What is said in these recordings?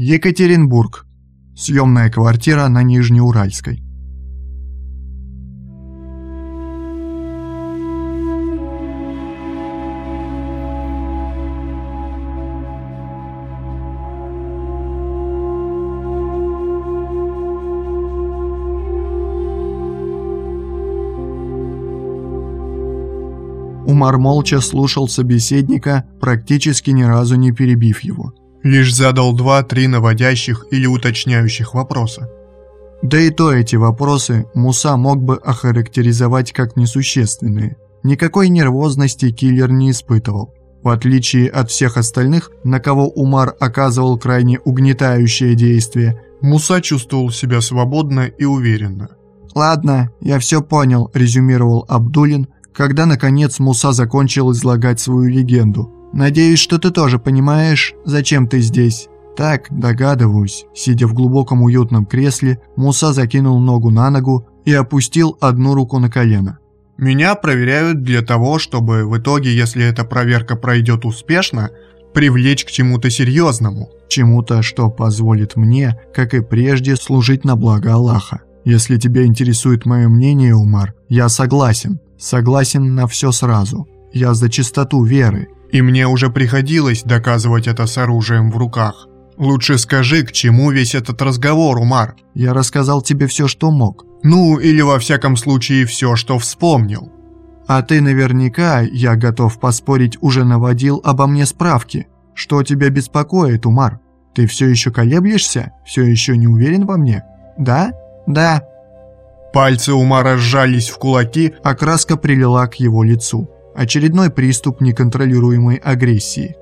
Екатеринбург. Съемная квартира на Нижнеуральской. Умар молча слушал собеседника, практически ни разу не перебив его. Лишь задал два-три наводящих или уточняющих вопроса. Да и то эти вопросы Муса мог бы охарактеризовать как несущественные. Никакой нервозности киллер не испытывал. В отличие от всех остальных, на кого Умар оказывал крайне угнетающее действие, Муса чувствовал себя свободно и уверенно. «Ладно, я все понял», – резюмировал Абдулин, когда, наконец, Муса закончил излагать свою легенду. «Надеюсь, что ты тоже понимаешь, зачем ты здесь». «Так, догадываюсь». Сидя в глубоком уютном кресле, Муса закинул ногу на ногу и опустил одну руку на колено. «Меня проверяют для того, чтобы в итоге, если эта проверка пройдет успешно, привлечь к чему-то серьезному». «Чему-то, что позволит мне, как и прежде, служить на благо Аллаха. Если тебя интересует мое мнение, Умар, я согласен. Согласен на все сразу. Я за чистоту веры. И мне уже приходилось доказывать это с оружием в руках. Лучше скажи, к чему весь этот разговор, Умар? Я рассказал тебе все, что мог. Ну, или во всяком случае все, что вспомнил. А ты наверняка, я готов поспорить, уже наводил обо мне справки. Что тебя беспокоит, Умар? Ты все еще колеблешься? Все еще не уверен во мне? Да? Да. Пальцы Умара сжались в кулаки, а краска прилила к его лицу. Очередной приступ неконтролируемой агрессии.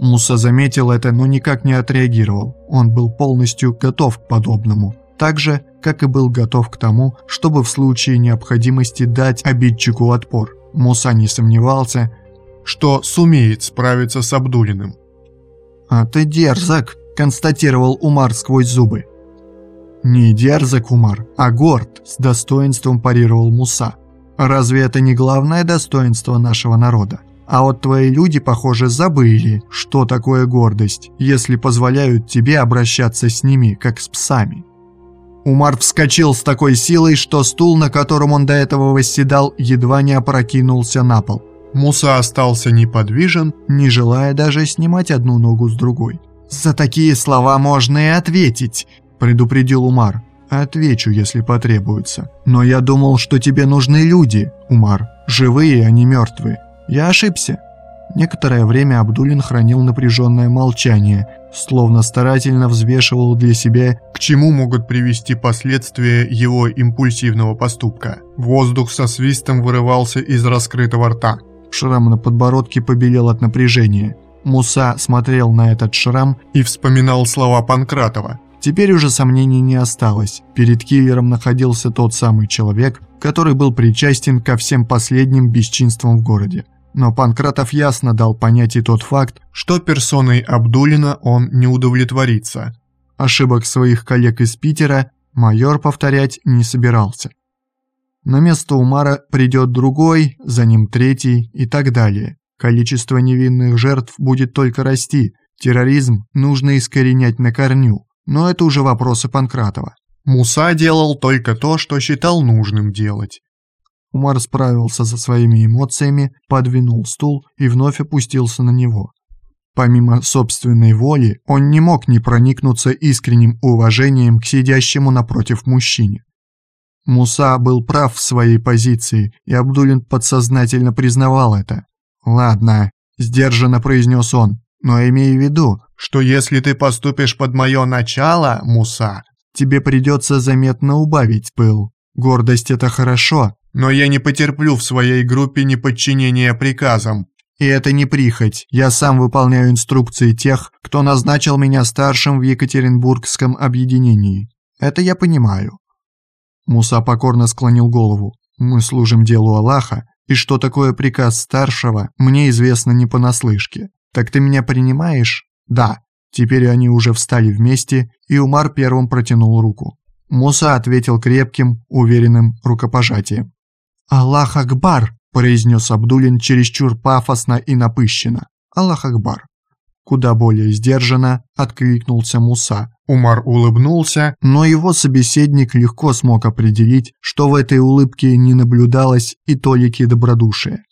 Муса заметил это, но никак не отреагировал. Он был полностью готов к подобному. Так же, как и был готов к тому, чтобы в случае необходимости дать обидчику отпор. Муса не сомневался, что сумеет справиться с Абдулиным. «А ты дерзок», – констатировал Умар сквозь зубы. «Не дерзок, Умар, а горд», – с достоинством парировал Муса. «Разве это не главное достоинство нашего народа? А вот твои люди, похоже, забыли, что такое гордость, если позволяют тебе обращаться с ними, как с псами». Умар вскочил с такой силой, что стул, на котором он до этого восседал, едва не опрокинулся на пол. Муса остался неподвижен, не желая даже снимать одну ногу с другой. «За такие слова можно и ответить», предупредил Умар. «Отвечу, если потребуется. Но я думал, что тебе нужны люди, Умар. Живые, а не мертвые. Я ошибся». Некоторое время Абдулин хранил напряженное молчание, словно старательно взвешивал для себя, к чему могут привести последствия его импульсивного поступка. Воздух со свистом вырывался из раскрытого рта. Шрам на подбородке побелел от напряжения. Муса смотрел на этот шрам и вспоминал слова Панкратова. Теперь уже сомнений не осталось. Перед киллером находился тот самый человек, который был причастен ко всем последним бесчинствам в городе. Но Панкратов ясно дал понять и тот факт, что персоной Абдулина он не удовлетворится. Ошибок своих коллег из Питера майор повторять не собирался. На место Умара придет другой, за ним третий и так далее. Количество невинных жертв будет только расти. Терроризм нужно искоренять на корню. Но это уже вопросы Панкратова. Муса делал только то, что считал нужным делать. Умар справился со своими эмоциями, подвинул стул и вновь опустился на него. Помимо собственной воли, он не мог не проникнуться искренним уважением к сидящему напротив мужчине. Муса был прав в своей позиции, и Абдулин подсознательно признавал это. «Ладно», – сдержанно произнес он, – «но имей в виду, что если ты поступишь под мое начало, Муса, тебе придется заметно убавить пыл. Гордость – это хорошо, но я не потерплю в своей группе неподчинения приказам. И это не прихоть. Я сам выполняю инструкции тех, кто назначил меня старшим в Екатеринбургском объединении. Это я понимаю. Муса покорно склонил голову. Мы служим делу Аллаха, и что такое приказ старшего, мне известно не понаслышке. Так ты меня принимаешь? «Да». Теперь они уже встали вместе, и Умар первым протянул руку. Муса ответил крепким, уверенным рукопожатием. «Аллах Акбар!» – произнес Абдулин чересчур пафосно и напыщенно. «Аллах Акбар!» куда более сдержанно откликнулся Муса. Умар улыбнулся, но его собеседник легко смог определить, что в этой улыбке не наблюдалось и толики добродушия.